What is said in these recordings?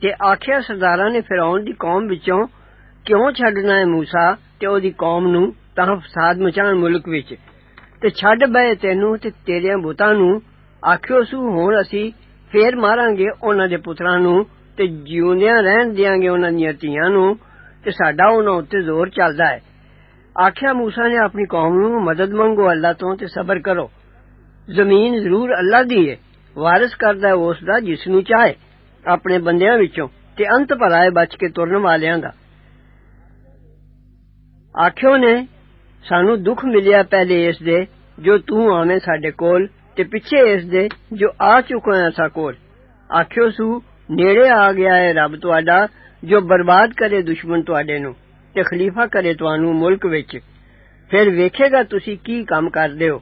تے آخیا سردارا نے فرعون دی قوم وچوں کیوں چھڈنا ہے موسی تے او دی قوم نو تاں فساد مچان ملک وچ تے چھڈ بے تینوں تے تیرے بوتاں نو آخیو سو ہن اسی پھر ماراں گے انہاں دے پتراں نو تے جیوندیاں رہن دیاں گے انہاں دیاں تیاں نو تے ساڈا انہاں اُتے زور چلدا ہے آخیا موسا نے اپنی قوم نو مدد منگو اللہ تو تے صبر کرو زمین ضرور اللہ دی ہے وارث کردا ہے اس دا جس نو چاہے ਆਪਣੇ ਬੰਦਿਆਂ ਵਿੱਚੋਂ ਤੇ ਅੰਤ ਭਲਾ ਹੈ ਬਚ ਕੇ ਤੁਰਨ ਵਾਲਿਆਂ ਦਾ ਆਖਿਓ ਨੇ ਸਾਨੂੰ ਦੁੱਖ ਮਿਲਿਆ ਪਹਿਲੇ ਇਸ ਦੇ ਜੋ ਤੂੰ ਆਵੇਂ ਸਾਡੇ ਕੋਲ ਤੇ ਪਿੱਛੇ ਇਸ ਦੇ ਜੋ ਆ ਚੁੱਕਾ ਹੈ ਸਾ ਕੋਲ ਆਖਿਓ ਸੂ ਨੇੜੇ ਆ ਗਿਆ ਹੈ ਰੱਬ ਤੁਹਾਡਾ ਜੋ ਬਰਬਾਦ ਕਰੇ ਦੁਸ਼ਮਣ ਤੁਹਾਡੇ ਨੂੰ ਤੇ ਖਲੀਫਾ ਕਰੇ ਤੁਹਾਨੂੰ ਮੁਲਕ ਵਿੱਚ ਫਿਰ ਵੇਖੇਗਾ ਤੁਸੀਂ ਕੀ ਕੰਮ ਕਰਦੇ ਹੋ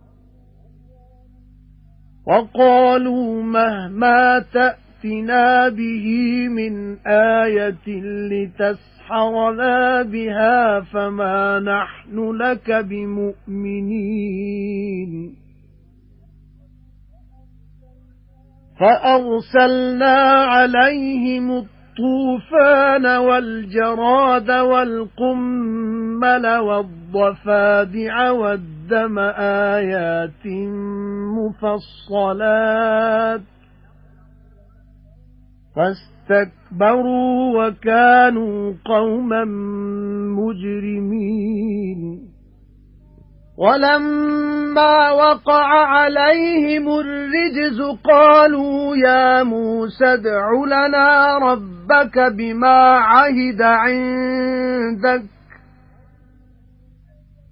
وَقَالُوا مَهْمَا تَأْتِنَا بِهِ مِنْ آيَةٍ لِتَسْحَرَنَا بِهَا فَمَا نَحْنُ لَكَ بِمُؤْمِنِينَ. فَأَرْسَلْنَا عَلَيْهِمُ الطُّوفَانَ وَالْجَرَادَ وَالْقُمَّلَ وَالضَّفَادِعَ وَالدَّمَ آيَاتٍ مُفَصَّلَاتٍ. فَاسْتَكْبَرُوا وَكَانُوا قَوْمًا مُجْرِمِينَ. وَلَمَّا وَقَعَ عَلَيْهِمُ الرِّجْزُ قَالُوا يَا مُوسَى ادْعُ لَنَا رَبَّكَ بِمَا عَهِدَ عِندَكَ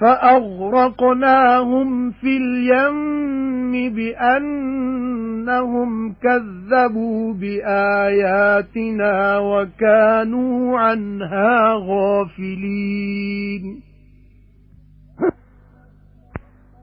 فَأَغْرَقْنَاهُمْ فِي الْيَمِّ بِأَنَّهُمْ كَذَّبُوا بِآيَاتِنَا وَكَانُوا عَنْهَا غَافِلِينَ.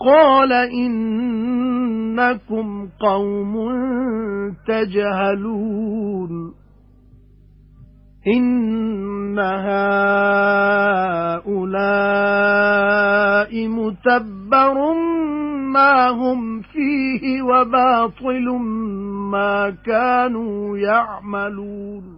قَالَ إِنَّكُمْ قَوْمٌ تَجْهَلُونَ. إِنَّ هَؤُلَاءِ مُتَبَّرٌ مَا هُمْ فِيهِ وَبَاطِلٌ مَا كَانُوا يَعْمَلُونَ.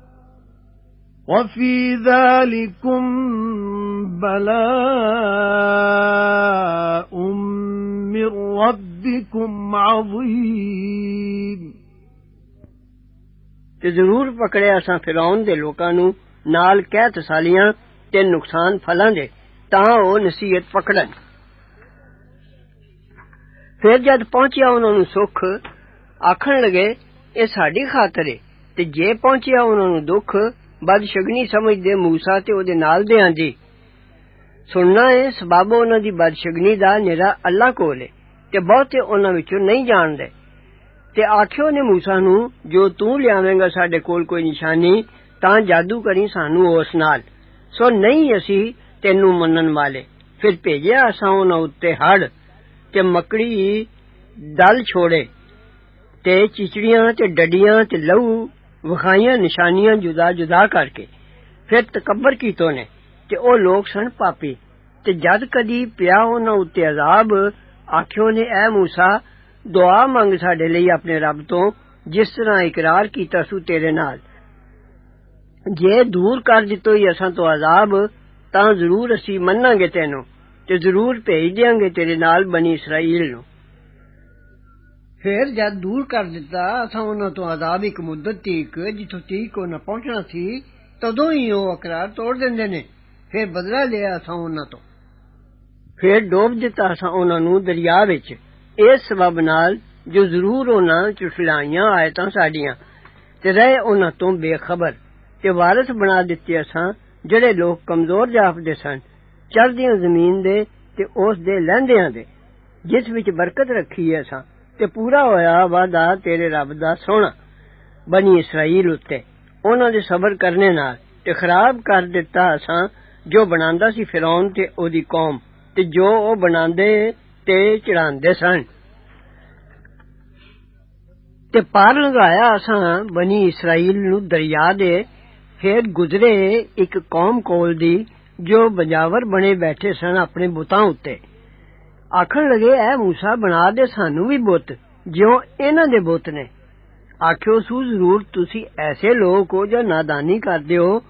وَفِي ذَلِكُمْ بَلَاءٌ مِّن رَّبِّكُمْ عَظِيمٌ ਤੇ ਜ਼ਰੂਰ ਪਕੜਿਆ ਅਸਾਂ ਫਿਰੌਨ ਦੇ ਲੋਕਾਂ ਨੂੰ ਨਾਲ ਕਹਿ ਤਸਾਲੀਆਂ ਤੇ ਨੁਕਸਾਨ ਫਲਾਂ ਦੇ ਤਾਂ ਉਹ ਨਸੀਹਤ ਪਕੜਨ ਫਿਰ ਜਦ ਪਹੁੰਚਿਆ ਉਹਨਾਂ ਨੂੰ ਸੁੱਖ ਆਖਣ ਲਗੇ ਇਹ ਸਾਡੀ ਖਾਤਰ ਏ ਤੇ ਜੇ ਪਹੁੰਚਿਆ ਉਹਨਾਂ ਨੂੰ ਦੁੱਖ ਬਦਸ਼ਗਨੀ ਸਮਝਦੇ موسی ਤੇ ਉਹਦੇ ਨਾਲ ਦੇ ਦੀ ਸੁਣਨਾ ਹੈ ਸਬਬ ਉਹਨਾਂ ਦੀ ਬਦਸ਼ਗਨੀ ਦਾ ਨਿਰਾ ਅੱਲਾ ਕੋਲ ਹੈ ਤੇ ਬਹੁਤੇ ਉਹਨਾਂ ਵਿੱਚੋਂ ਨਹੀਂ ਜਾਣਦੇ ਤੇ ਆਖਿਓ ਨੇ موسی ਨੂੰ ਜੋ ਤੂੰ ਲਿਆਵੇਂਗਾ ਸਾਡੇ ਕੋਲ ਕੋਈ ਨਿਸ਼ਾਨੀ ਤਾਂ ਜਾਦੂ ਕਰੀ ਸਾਨੂੰ ਉਸ ਨਾਲ ਸੋ ਨਹੀਂ ਅਸੀਂ ਤੈਨੂੰ ਮੰਨਣ ਵਾਲੇ ਫਿਰ ਭੇਜਿਆ ਅਸਾਂ ਉਹਨਾਂ ਉੱਤੇ ਹੜ ਤੇ ਮੱਕੜੀ ਦਲ ਛੋੜੇ ਤੇ ਚਿਚੜੀਆਂ ਤੇ ਡੱਡੀਆਂ ਤੇ ਲਹੂ وخائیاں نشانیاں جدا جدا کر کے۔ پھر تکبر کی تو نے کہ او لوگ سن پاپی، تے جد کدی پیا اونا اُتے عذاب، آکھیو نے، اے موسی، دعا مانگ ساڈے لئی اپنے رب تو، جس طرح اقرار کیتا سو تیرے نال۔ جے دور کر دتو اساں تو عذاب، تاں ضرور اسی مناں گے تینو تے ضرور بھیج دیاں گے تیرے نال بنی اسرائیل نو پھر جب دور کر دیتا اسا انہاں تو عذاب ایک مدت تیک جتھوں تیک نہ پہنچنا سی تدوں ہی أو اقرار توڑ دیندے نے پھر بدلہ لیا اسا انہاں تو پھر ڈوب دیتا اسا انہاں نو دریا وچ اس سبب نال جو ضرور انہاں چٹلائیاں آیتاں ساڈیاں تے رہے انہاں تو بے خبر تے وارث بنا دتے اسا جڑے لوگ کمزور جاپدے سن چڑھدیاں زمین دے تے اس دے لیندیاں دے جس وچ برکت رکھی ہے اساں ਤੇ ਪੂਰਾ ਹੋਇਆ ਵਾਦਾ ਤੇਰੇ ਰੱਬ ਦਾ ਸੋਹਣਾ ਬਣੀ ਇਸਰਾਈਲ ਉੱਤੇ ਉਹਨਾਂ ਦੇ ਸਬਰ ਕਰਨੇ ਨਾਲ ਤੇ ਖਰਾਬ ਕਰ ਦਿੱਤਾ ਅਸਾਂ ਜੋ ਬਣਾਉਂਦਾ ਸੀ ਫਿਰੌਨ ਤੇ ਉਹਦੀ ਕੌਮ ਤੇ ਜੋ ਉਹ ਬਣਾਉਂਦੇ ਤੇ ਚੜਾਉਂਦੇ ਸਨ ਤੇ ਪਾਰ ਲਗਾਇਆ ਅਸਾਂ ਬਣੀ ਇਸਰਾਈਲ ਨੂੰ ਦਰਿਆ ਦੇ ਫਿਰ ਗੁਜ਼ਰੇ ਇੱਕ ਕੌਮ ਕੋਲ ਦੀ ਜੋ ਬਜਾਵਰ ਬਣੇ ਬੈਠੇ ਸਨ ਆਪਣੇ ਬੁੱਤਾਂ ਉੱਤੇ ਆਖਣ ਲਗੇ ਐ موسی ਬਣਾ ਦੇ ਸਾਨੂੰ ਵੀ ਬੁੱਤ ਜਿਉਂ ਇਹਨਾਂ ਦੇ ਬੁੱਤ ਨੇ ਆਖਿਓ ਸੂ ਜ਼ਰੂਰ ਤੁਸੀਂ ਐਸੇ ਲੋਕ ਹੋ ਜੋ ਨਾਦਾਨੀ ਕਰਦੇ ਹੋ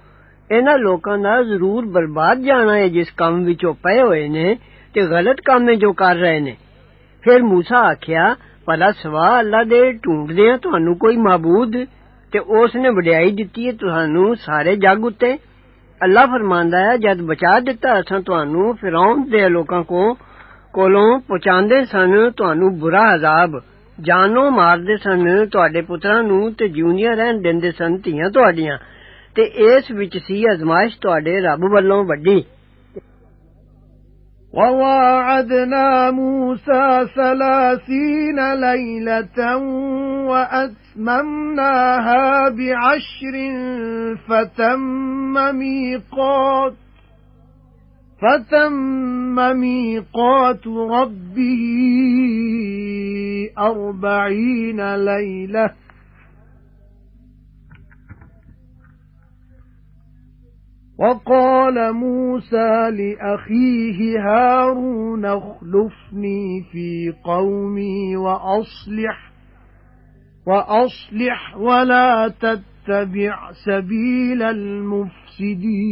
ਇਹਨਾਂ ਲੋਕਾਂ ਦਾ ਜ਼ਰੂਰ ਬਰਬਾਦ ਜਾਣਾ ਹੈ ਜਿਸ ਕੰਮ ਵਿੱਚ ਉਹ ਪਏ ਹੋਏ ਨੇ ਤੇ ਗਲਤ ਕੰਮ ਜੋ ਕਰ ਰਹੇ ਨੇ ਫਿਰ موسی ਆਖਿਆ ਭਲਾ ਸਵਾ ਅੱਲਾ ਦੇ ਢੂੰਡਦੇ ਆ ਤੁਹਾਨੂੰ ਕੋਈ ਮਾਬੂਦ ਤੇ ਉਸ ਨੇ ਵਡਿਆਈ ਦਿੱਤੀ ਹੈ ਤੁਹਾਨੂੰ ਸਾਰੇ ਜੱਗ ਉੱਤੇ ਅੱਲਾ ਫਰਮਾਂਦਾ ਹੈ ਜਦ ਬਚਾ ਦਿੱਤਾ ਅਸਾਂ ਤੁਹਾਨੂੰ ਫਿਰੌਨ ਦੇ ਲੋਕਾਂ ਕੋ ਕੋਲੋਂ ਪਹੁੰਚਾਉਂਦੇ ਸਨ ਤੁਹਾਨੂੰ ਬੁਰਾ ਅਜ਼ਾਬ ਜਾਨੋਂ ਮਾਰਦੇ ਸਨ ਤੁਹਾਡੇ ਪੁੱਤਰਾਂ ਨੂੰ ਤੇ ਜਿਉਂਦੀਆਂ ਰਹਿਣ ਦਿੰਦੇ ਸਨ ਧੀਆਂ ਤੁਹਾਡੀਆਂ ਤੇ ਇਸ ਵਿੱਚ ਸੀ ਅਜ਼ਮਾਇਸ਼ ਤੁਹਾਡੇ ਰੱਬ ਵੱਲੋਂ ਵੱਡੀ وواعدنا موسى ثلاثين ليلة وأتممناها بعشر فتم ميقات فتم ميقات ربه أربعين ليلة وقال موسى لأخيه هارون اخلفني في قومي وأصلح وأصلح ولا تتبع سبيل المفسدين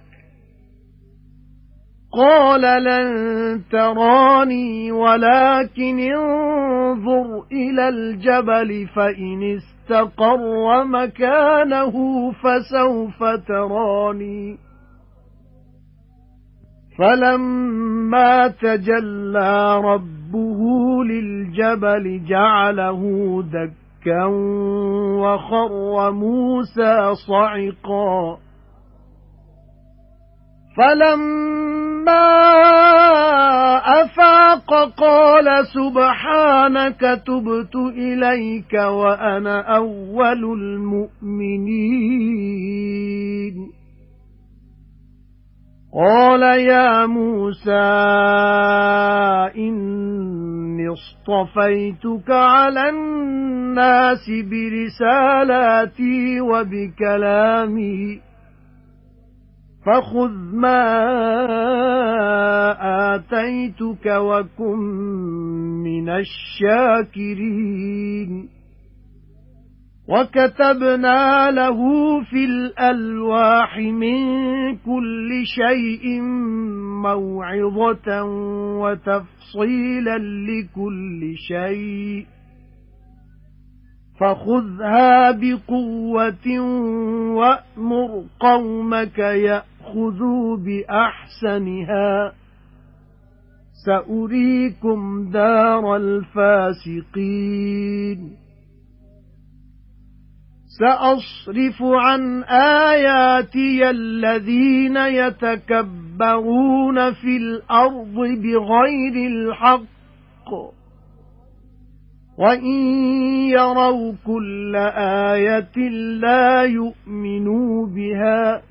قَالَ لَن تَرَانِي وَلَكِنِ انظُرْ إِلَى الْجَبَلِ فَإِنِ اسْتَقَرَّ مَكَانَهُ فَسَوْفَ تَرَانِي. فَلَمَّا تَجَلَّى رَبُّهُ لِلْجَبَلِ جَعَلَهُ دَكًّا وَخَرَّ مُوسَى صَعِقًا. فَلَمَّا أَفَاقَ قَالَ سُبْحَانَكَ تُبْتُ إِلَيْكَ وَأَنَا أَوَّلُ الْمُؤْمِنِينَ قَالَ يَا مُوسَى إِنِّي اصْطَفَيْتُكَ عَلَى النَّاسِ بِرِسَالَاتِي وَبِكَلَامِي فَخُذْ مَا آتَيْتُكَ وَكُن مِّنَ الشَّاكِرِينَ. وَكَتَبْنَا لَهُ فِي الْأَلْوَاحِ مِن كُلِّ شَيْءٍ مَّوْعِظَةً وَتَفْصِيلًا لِّكُلِّ شَيْءٍ. فَخُذْهَا بِقُوَّةٍ وَأْمُرْ قَوْمَكَ يَأْخُذُوا بِأَحْسَنِهَا سَأُرِيكُمْ دَارَ الْفَاسِقِينَ سَأَصْرِفُ عَنْ آيَاتِيَ الَّذِينَ يَتَكَبَّرُونَ فِي الْأَرْضِ بِغَيْرِ الْحَقِّ وَإِن يَرَوْا كُلَّ آيَةٍ لَّا يُؤْمِنُوا بِهَا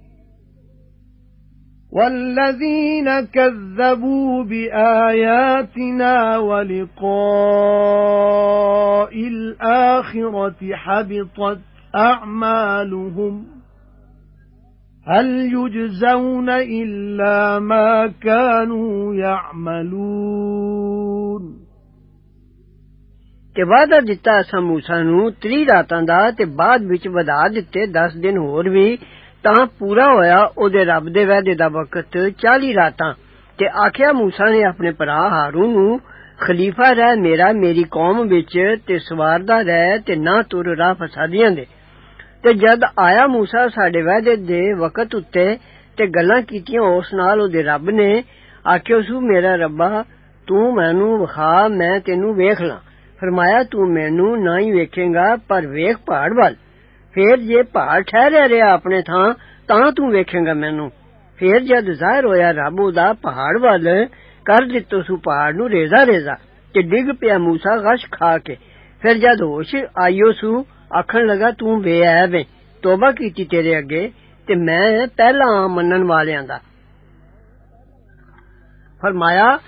وَالَّذِينَ كَذَّبُوا بِآيَاتِنَا وَلِقَاءِ الْآخِرَةِ حَبِطَتْ أَعْمَالُهُمْ هَلْ يُجْزَوْنَ إِلَّا مَا كَانُوا يَعْمَلُونَ ਤੇ ਵਾਅਦਾ ਦਿੱਤਾ ਅਸਾਂ موسی ਨੂੰ 30 ਰਾਤਾਂ ਦਾ ਤੇ ਬਾਅਦ ਵਿੱਚ ਵਧਾ ਦਿੱਤੇ 10 ਦਿਨ ਹੋਰ ਵੀ ਤਾਂ ਪੂਰਾ ਹੋਇਆ ਉਹਦੇ ਰੱਬ ਦੇ ਵਾਅਦੇ ਦਾ ਵਕਤ 40 ਰਾਤਾਂ ਤੇ ਆਖਿਆ موسی ਨੇ ਆਪਣੇ ਭਰਾ ਹਾਰੂਨ ਨੂੰ ਖਲੀਫਾ ਰਹਿ ਮੇਰਾ ਮੇਰੀ ਕੌਮ ਵਿੱਚ ਤੇ ਸਵਾਰਦਾ ਰਹਿ ਤੇ ਨਾ ਤੁਰ ਰਾਹ ਫਸਾਦੀਆਂ ਦੇ ਤੇ ਜਦ ਆਇਆ موسی ਸਾਡੇ ਵਾਅਦੇ ਦੇ ਵਕਤ ਉੱਤੇ ਤੇ ਗੱਲਾਂ ਕੀਤੀਆਂ ਉਸ ਨਾਲ ਉਹਦੇ ਰੱਬ ਨੇ ਆਖਿਓ ਸੂ ਮੇਰਾ ਰੱਬਾ ਤੂੰ ਮੈਨੂੰ ਵਿਖਾ ਮੈਂ ਤੈਨੂੰ ਵੇਖ ਲਾਂ ਫਰਮਾਇਆ ਤੂੰ ਮੈਨੂੰ ਨਾ ਹੀ ਵੇਖੇਗਾ ਪਰ ਵੇਖ ਪਹਾੜ ਵੱਲ ਫੇਰ ਜੇ ਪਹਾੜ ਠਹਿਰਿਆ ਰਿਹਾ ਆਪਣੇ ਥਾਂ ਤਾਂ ਤੂੰ ਵੇਖੇਗਾ ਮੈਨੂੰ ਫੇਰ ਜਦ ਜ਼ਾਹਿਰ ਹੋਇਆ ਰੱਬ ਉਹਦਾ ਪਹਾੜ ਵੱਲ ਕਰ ਦਿੱਤੋ ਸੂ ਪਹਾੜ ਨੂੰ ਰੇਜ਼ਾ ਰੇਜ਼ਾ ਤੇ ਡਿੱਗ ਪਿਆ موسی ਗਸ਼ ਖਾ ਕੇ ਫਿਰ ਜਦ ਹੋਸ਼ ਆਇਓ ਸੂ ਆਖਣ ਲਗਾ ਤੂੰ ਬੇਅਬ ਹੈ ਤੋਬਾ ਕੀਤੀ ਤੇਰੇ ਅੱਗੇ ਤੇ ਮੈਂ ਪਹਿਲਾਂ ਮੰਨਣ ਵਾਲਿਆਂ ਦਾ ਫਰਮਾਇਆ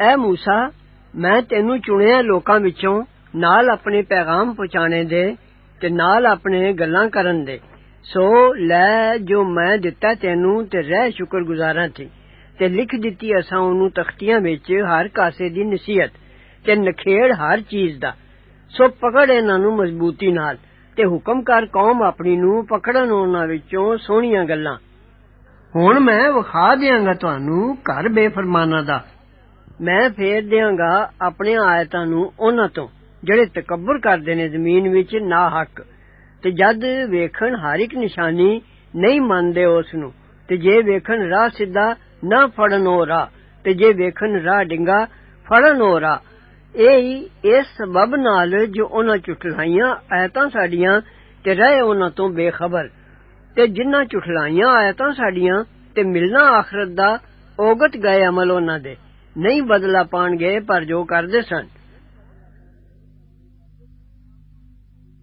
ਐ موسی ਮੈਂ ਤੈਨੂੰ ਚੁਣਿਆ ਲੋਕਾਂ ਵਿੱਚੋਂ ਨਾਲ ਆਪਣੇ ਪੈਗਾਮ ਪਹੁੰਚਾਣੇ ਦੇ ਤੇ ਨਾਲ ਆਪਣੇ ਗੱਲਾਂ ਕਰਨ ਦੇ ਸੋ ਲੈ ਜੋ ਮੈਂ ਦਿੱਤਾ ਤੈਨੂੰ ਤੇ ਰਹਿ ਸ਼ੁਕਰਗੁਜ਼ਾਰਾਂ ਥੀ ਤੇ ਲਿਖ ਦਿੱਤੀ ਅਸਾਂ ਉਹਨੂੰ ਤਖਤੀਆਂ ਵਿੱਚ ਹਰ ਕਾਸੇ ਦੀ ਨਸੀਹਤ ਤੇ ਨਖੇੜ ਹਰ ਚੀਜ਼ ਦਾ ਸੋ ਪਕੜ ਇਹਨਾਂ ਨੂੰ ਮਜ਼ਬੂਤੀ ਨਾਲ ਤੇ ਹੁਕਮ ਕਰ ਕੌਮ ਆਪਣੀ ਨੂੰ ਪਕੜਨ ਉਹਨਾਂ ਵਿੱਚੋਂ ਸੋਹਣੀਆਂ ਗੱਲਾਂ ਹੁਣ ਮੈਂ ਵਿਖਾ ਦਿਆਂਗਾ ਤੁਹਾਨੂੰ ਘਰ ਬੇਫਰਮਾਨਾਂ ਦਾ ਮੈਂ ਫੇਰ ਦਿਆਂਗਾ ਆਪਣੇ ਆਇਤਾਂ ਨੂੰ ਉਹਨਾਂ ਤੋਂ ਜਿਹੜੇ ਤਕਬਰ ਕਰਦੇ ਨੇ ਜ਼ਮੀਨ ਵਿੱਚ ਨਾ ਹੱਕ ਤੇ ਜਦ ਵੇਖਣ ਹਰ ਇੱਕ ਨਿਸ਼ਾਨੀ ਨਹੀਂ ਮੰਨਦੇ ਉਸ ਨੂੰ ਤੇ ਜੇ ਵੇਖਣ ਰਾਹ ਸਿੱਧਾ ਨਾ ਫੜਨ ਉਹ ਰਾਹ ਤੇ ਜੇ ਵੇਖਣ ਰਾਹ ਡਿੰਗਾ ਫੜਨ ਉਹ ਰਾਹ ਇਹ ਹੀ ਇਸ ਸਬਬ ਨਾਲ ਜੋ ਉਹਨਾਂ ਝੁਠਲਾਈਆਂ ਆਇਤਾਂ ਸਾਡੀਆਂ ਤੇ ਰਹੇ ਉਹਨਾਂ ਤੋਂ ਬੇਖਬਰ ਤੇ ਜਿਨ੍ਹਾਂ ਝੁਠਲਾਈਆਂ ਆਇਤਾਂ ਸਾਡੀਆਂ ਤੇ ਮਿਲਣਾ ਆਖਰਤ ਦਾ ਔਗਤ ਗਏ ਅਮਲ ਉਹਨਾਂ ਦੇ ਨਹੀਂ ਬਦਲਾ ਪਾਣਗੇ ਪਰ ਜੋ ਕਰਦੇ ਸਨ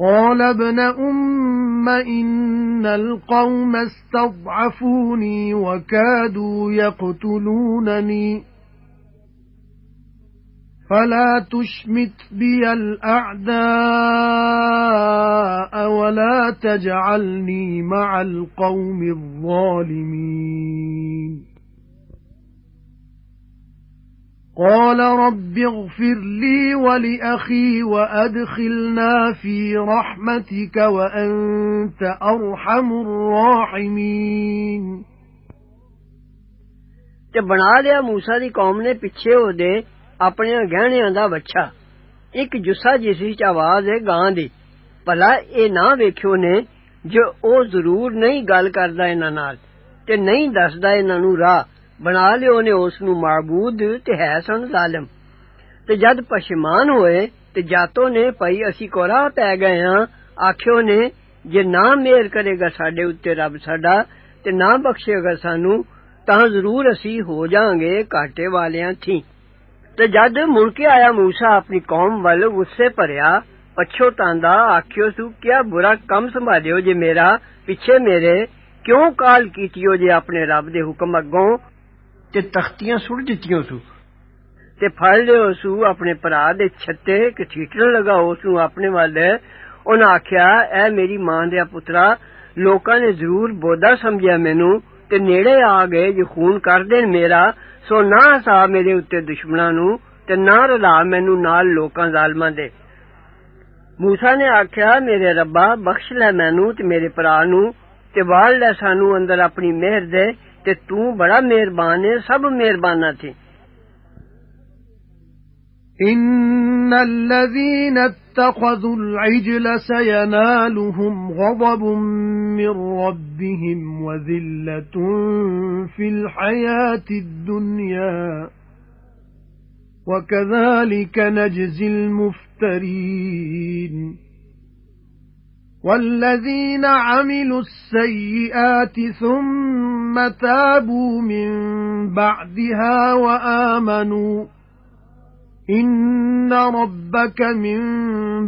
قَالَ ابْنَ أُمَّ إِنَّ الْقَوْمَ اسْتَضْعَفُونِي وَكَادُوا يَقْتُلُونَنِي. فَلَا تُشْمِتْ بِيَ الْأَعْدَاءَ وَلَا تَجْعَلْنِي مَعَ الْقَوْمِ الظَّالِمِينَ. قَالَ رَبِّ اغْفِرْ لِي وَلِأَخِي وَأَدْخِلْنَا فِي رَحْمَتِكَ وَأَنْتَ أَرْحَمُ الراحمين. تے بنا لیا موسی دی قوم نے پیچھے او دے اپنے گہنیاں دا بچا ایک جسا جسی چ آواز ہے گاں دی۔ بھلا اے نہ ویکھیو نے جو او ضرور نہیں گل کردا انہاں نال، تے نہیں دسدا انہاں نوں راہ۔ ਬਣਾ ਲਿਓ ਨੇ ਉਸ ਨੂੰ ਮਾਬੂਦ ਤੇ ਹੈ ਸਨ ਜ਼ਾਲਮ ਤੇ ਜਦ ਪਸ਼ਮਾਨ ਹੋਏ ਤੇ ਜਾਤੋ ਨੇ ਭਈ ਅਸੀਂ ਕੋਰਾ ਪੈ ਗਏ ਹਾਂ ਆਖਿਓ ਨੇ ਜੇ ਨਾ ਮੇਰ ਕਰੇਗਾ ਸਾਡੇ ਉੱਤੇ ਰੱਬ ਸਾਡਾ ਤੇ ਨਾ ਬਖਸ਼ੇਗਾ ਸਾਨੂੰ ਤਾਂ ਜ਼ਰੂਰ ਅਸੀਂ ਹੋ ਜਾਾਂਗੇ ਘਾਟੇ ਵਾਲਿਆਂ ਥੀ ਤੇ ਜਦ ਮੁੜ ਕੇ ਆਇਆ موسی ਆਪਣੀ ਕੌਮ ਵੱਲ ਗੁੱਸੇ ਭਰਿਆ ਪਛੋਤਾਂਦਾ ਆਖਿਓ ਸੂ ਕਿਆ ਬੁਰਾ ਕੰਮ ਸੰਭਾਲਿਓ ਜੇ ਮੇਰਾ ਪਿੱਛੇ ਮੇਰੇ ਕਿਉਂ ਕਾਲ ਕੀਤੀਓ ਜੇ ਆਪਣੇ ਰੱਬ ਦੇ ਹੁਕਮ ਅੱਗੋਂ ਤੇ ਤਖਤੀਆਂ ਸੁੱਟ ਦਿੱਤੀਆਂ ਸੂ ਤੇ ਫੜ ਲਿਓ ਸੂ ਆਪਣੇ ਭਰਾ ਦੇ ਛੱਤੇ ਕਿ ਠੀਟਣ ਲਗਾ ਉਸ ਨੂੰ ਆਪਣੇ ਵੱਲ ਉਹਨਾਂ ਆਖਿਆ ਐ ਮੇਰੀ ਮਾਂ ਦੇ ਪੁੱਤਰਾ ਲੋਕਾਂ ਨੇ ਜ਼ਰੂਰ ਬੋਧਾ ਸਮਝਿਆ ਮੈਨੂੰ ਤੇ ਨੇੜੇ ਆ ਗਏ ਜੇ ਖੂਨ ਕਰ ਦੇਣ ਮੇਰਾ ਸੋ ਨਾ ਸਾ ਮੇਰੇ ਉੱਤੇ ਦੁਸ਼ਮਣਾਂ ਨੂੰ ਤੇ ਨਾ ਰਲਾ ਮੈਨੂੰ ਨਾਲ ਲੋਕਾਂ ਜ਼ਾਲਮਾਂ ਦੇ موسی ਨੇ ਆਖਿਆ ਮੇਰੇ ਰੱਬਾ ਬਖਸ਼ ਲੈ ਮੈਨੂੰ ਤੇ ਮੇਰੇ ਭਰਾ ਨੂੰ ਤੇ ਵਾਲ ਲੈ ਸਾਨੂੰ ਅੰਦਰ ਆਪਣੀ ਮਿਹਰ ਦੇ تے تو بڑا مہربان ہے سب مہربانا تھی ان الذين اتخذوا العجل سينالهم غضب من ربهم وذله في الحياة الدنيا وكذلك نجزي المفترين وَالَّذِينَ عَمِلُوا السَّيِّئَاتِ ثُمَّ تَابُوا مِن بَعْدِهَا وَآمَنُوا إِنَّ رَبَّكَ مِن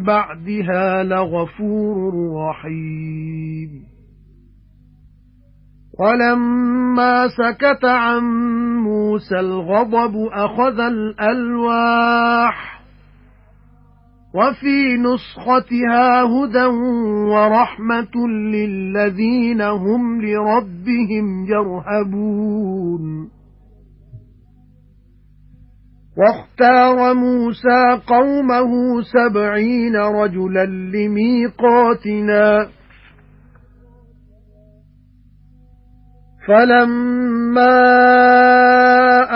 بَعْدِهَا لَغَفُورٌ رَّحِيمٌ. وَلَمَّا سَكَتَ عَن مُوسَى الْغَضَبُ أَخَذَ الْأَلْوَاحَ وَفِي نُسْخَتِهَا هُدًى وَرَحْمَةٌ لِّلَّذِينَ هُمْ لِرَبِّهِمْ يَرْهَبُونَ. وَاخْتَارَ مُوسَى قَوْمَهُ سَبْعِينَ رَجُلًا لِمِيقَاتِنَا. فَلَمَّا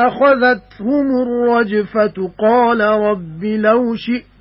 أَخَذَتْهُمُ الرَّجْفَةُ قَالَ رَبِّ لَوْ شِئْتَ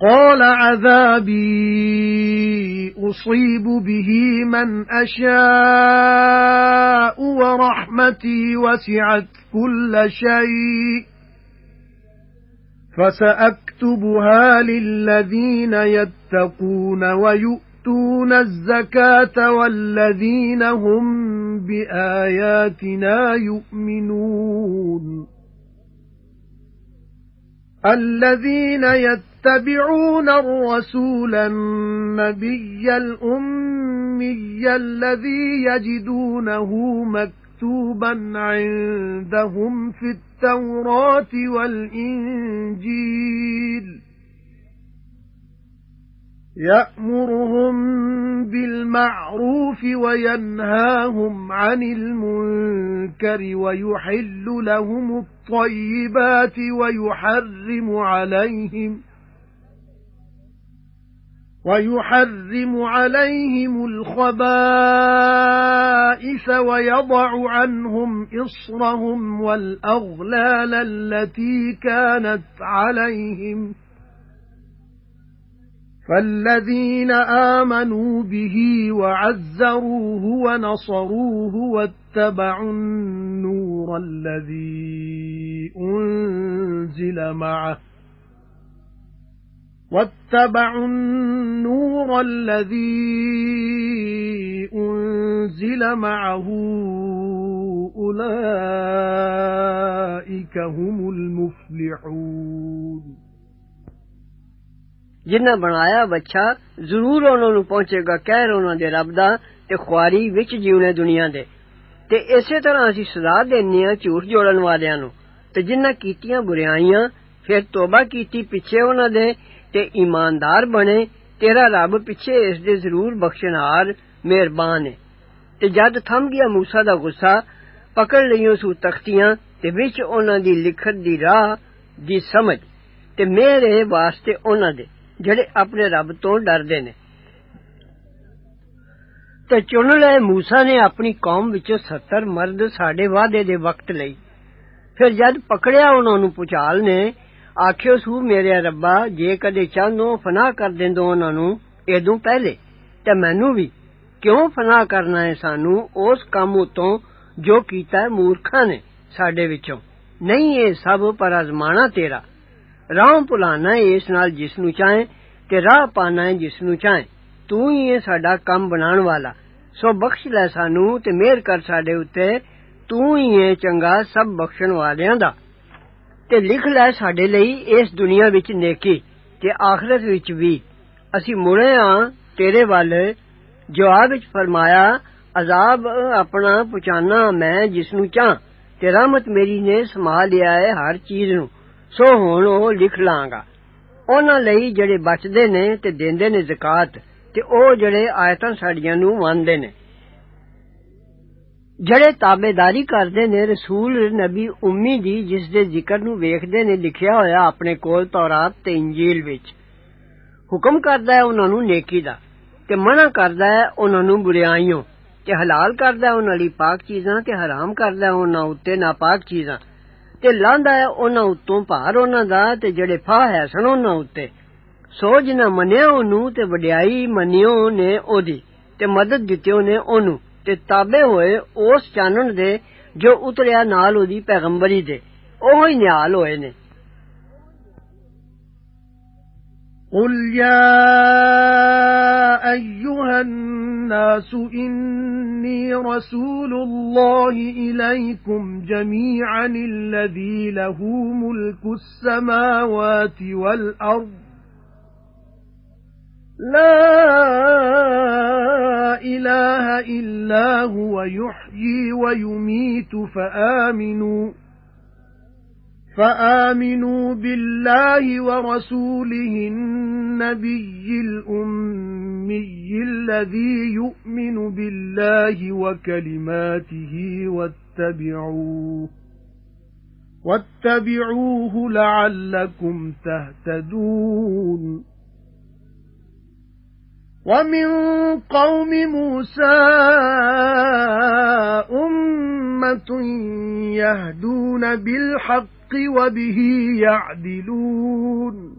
قَالَ عَذَابِي أُصِيبُ بِهِ مَن أَشَاءُ وَرَحْمَتِي وَسِعَتْ كُلَّ شَيْءٍ فَسَأَكْتُبُهَا لِلَّذِينَ يَتَّقُونَ وَيُؤْتُونَ الزَّكَاةَ وَالَّذِينَ هُمْ بِآيَاتِنَا يُؤْمِنُونَ. الَّذِينَ يَتَّبِعُونَ الرَّسُولَ النَّبِيَّ الْأُمِّيَّ الَّذِي يَجِدُونَهُ مَكْتُوبًا عِندَهُمْ فِي التَّوْرَاةِ وَالْإِنجِيلِ. يَأْمُرُهُم بِالْمَعْرُوفِ وَيَنْهَاهُمْ عَنِ الْمُنكَرِ وَيُحِلُّ لَهُمُ الطَّيِّبَاتِ وَيُحَرِّمُ عَلَيْهِمْ وَيُحَرِّمُ عَلَيْهِمُ الْخَبَائِثَ وَيَضَعُ عَنْهُمْ إِصْرَهُمْ وَالْأَغْلَالَ الَّتِي كَانَتْ عَلَيْهِمْ. فَالَّذِينَ آمَنُوا بِهِ وَعَزَّرُوهُ وَنَصَرُوهُ وَاتَّبَعُوا النُّورَ الَّذِي أُنزِلَ مَعَهُ وَاتَّبَعُوا النُّورَ الَّذِي أُنزِلَ مَعَهُ أُولَئِكَ هُمُ الْمُفْلِحُونَ ਜਿਨ੍ਹਾਂ ਬਣਾਇਆ ਬੱਚਾ ਜ਼ਰੂਰ ਉਹਨਾਂ ਨੂੰ ਪਹੁੰਚੇਗਾ ਕਹਿਰ ਉਹਨਾਂ ਦੇ ਰੱਬ ਦਾ ਤੇ ਖੁਆਰੀ ਵਿੱਚ ਜਿਉਣੇ ਦੁਨੀਆ ਦੇ ਤੇ ਇਸੇ ਤਰ੍ਹਾਂ ਅਸੀਂ ਸਜ਼ਾ ਦੇਨੇ ਆ ਝੂਠ ਜੋੜਨ ਵਾਲਿਆਂ ਨੂੰ ਤੇ ਜਿਨ੍ਹਾਂ ਕੀਤੀਆਂ ਬੁਰਾਈਆਂ ਫਿਰ ਤੋਬਾ ਕੀਤੀ ਪਿੱਛੇ ਉਹਨਾਂ ਦੇ ਤੇ ਇਮਾਨਦਾਰ ਬਣੇ ਤੇਰਾ ਰੱਬ ਪਿੱਛੇ ਇਸ ਦੇ ਜ਼ਰੂਰ ਬਖਸ਼ਣਹਾਰ ਮਿਹਰਬਾਨ ਹੈ ਤੇ ਜਦ ਥੰਮ ਗਿਆ موسی ਦਾ ਗੁੱਸਾ ਪਕੜ ਲਈਓ ਸੂ ਤਖਤੀਆਂ ਤੇ ਵਿੱਚ ਉਹਨਾਂ ਦੀ ਲਿਖਤ ਦੀ ਰਾਹ ਦੀ ਸਮਝ ਤੇ ਮੇਰੇ ਵਾਸਤੇ ਉਹਨਾਂ ਦੇ ਜਿਹੜੇ ਆਪਣੇ ਰੱਬ ਤੋਂ ਡਰਦੇ ਨੇ ਤੇ ਚੁਣ ਲਏ موسی ਨੇ ਆਪਣੀ ਕੌਮ ਵਿੱਚੋਂ 70 ਮਰਦ ਸਾਡੇ ਵਾਅਦੇ ਦੇ ਵਕਤ ਲਈ ਫਿਰ ਜਦ ਪਕੜਿਆ ਉਹਨਾਂ ਨੂੰ ਪੁਚਾਲ ਨੇ آخیو سو میرے ربا جے کدے چاہنو فنا کر دیندو انہاں نو ایدوں پہلے تے مینوں بھی کیوں فنا کرنا ہے سانو اس کام اتوں جو کیتا ہے مورکھاں نے ساڈے وچوں نہیں اے سب پر ازمانا تیرا راہ پلانا ہے اس نال جس نو چاہے تے راہ پانا ہے جس نو چاہے تو ہی اے ساڈا کام بنان والا سو بخش لے سانو تے مہر کر ساڈے اوتے تو ہی اے چنگا سب بخشن والیاں دا ਤੇ ਲਿਖ ਲੈ ਸਾਡੇ ਲਈ ਇਸ ਦੁਨੀਆ ਵਿੱਚ ਨੇਕੀ ਤੇ ਆਖਰਤ ਵਿੱਚ ਵੀ। ਅਸੀਂ ਮੁੜੇ ਆ ਤੇਰੇ ਵੱਲ। ਜਵਾਬ ਵਿੱਚ ਫਰਮਾਇਆ, ਅਜ਼ਾਬ ਆਪਣਾ ਪਹੁੰਚਾਨਾ ਮੈਂ ਜਿਸ ਨੂੰ ਚਾਹ। ਤੇ ਰਹਿਮਤ ਮੇਰੀ ਨੇ ਸਮਾ ਲਿਆ ਹੈ ਹਰ ਚੀਜ਼ ਨੂੰ। ਸੋ ਹੁਣ ਉਹ ਲਿਖ ਲਾਂਗਾ। ਉਹਨਾਂ ਲਈ ਜਿਹੜੇ ਬਚਦੇ ਨੇ ਤੇ ਦਿੰਦੇ ਨੇ ਜ਼ਕਾਤ ਤੇ ਉਹ ਜਿਹੜੇ ਆਇਤਾਂ ਸਾਡੀਆਂ ਨੂੰ ਮੰਨਦੇ ਨੇ। جڑے تابے داری کرتے نے رسول نبی امی دی جس دے ذکر نو ویکھدے نے لکھیا ہویا اپنے کول تورات تے انجیل وچ حکم کردا ہے انہاں نو نیکی دا تے منع کردا ہے انہاں نو برائیوں تے حلال کردا ہے انہاں لئی پاک چیزاں تے حرام کردا ہے انہاں اُتے ناپاک چیزاں تے لاندا ہے انہاں اُتوں بھار انہاں دا تے جڑے فا ہے سن انہاں اُتے سوج نہ منیا اونوں تے وڈیائی منیو نے اودی تے مدد دتیو نے اونوں ਤੇ ਤਾਬੇ ਹੋਏ ਉਸ ਚਾਨਣ ਦੇ ਜੋ ਉਤਰਿਆ ਨਾਲ ਉਹਦੀ ਪੈਗੰਬਰੀ ਦੇ। ਉਹ ਹੀ ਨਿਹਾਲ ਹੋਏ ਨੇ। قل يا أيها الناس إني رسول الله إليكم جميعا الذي له ملك السماوات والأرض. لا إِلَّا هُوَ يُحْيِي وَيُمِيتُ فَآمِنُوا فَآمِنُوا بِاللَّهِ وَرَسُولِهِ النَّبِيِّ الْأُمِّيِّ الَّذِي يُؤْمِنُ بِاللَّهِ وَكَلِمَاتِهِ وَاتَّبِعُوهُ وَاتَّبِعُوهُ لَعَلَّكُمْ تَهْتَدُونَ. وَمِن قَوْمِ مُوسَى أُمَّةٌ يَهْدُونَ بِالْحَقِّ وَبِهِ يَعْدِلُونَ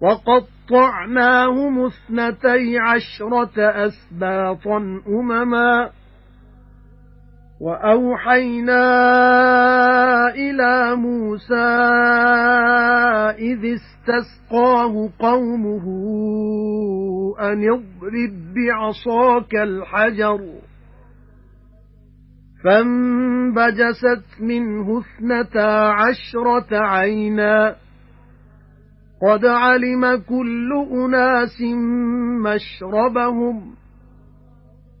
وَقَطَّعْنَاهُمُ اثْنَتَيْ عَشْرَةَ أَسْبَاطًا أُمَمًا وَأَوْحَيْنَا إِلَى مُوسَى إِذِ اسْتَسْقَاهُ قَوْمُهُ أَنِ اضْرِب بِّعَصَاكَ الْحَجَرَ فَانبَجَسَتْ مِنْهُ اثْنَتَا عَشْرَةَ عَيْنًا قَدْ عَلِمَ كُلُّ أُنَاسٍ مَّشْرَبَهُمْ